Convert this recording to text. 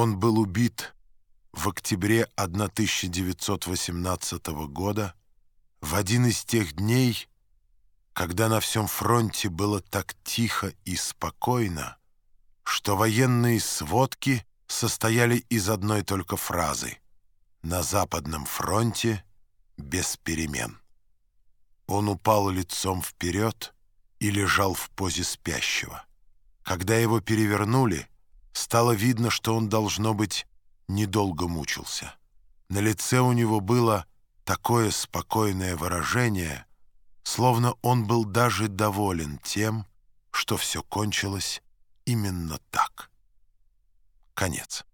Он был убит в октябре 1918 года, в один из тех дней, когда на всем фронте было так тихо и спокойно, что военные сводки состояли из одной только фразы «На Западном фронте без перемен». Он упал лицом вперед и лежал в позе спящего. Когда его перевернули, стало видно, что он, должно быть, недолго мучился. На лице у него было такое спокойное выражение, словно он был даже доволен тем, что все кончилось именно так. Конец.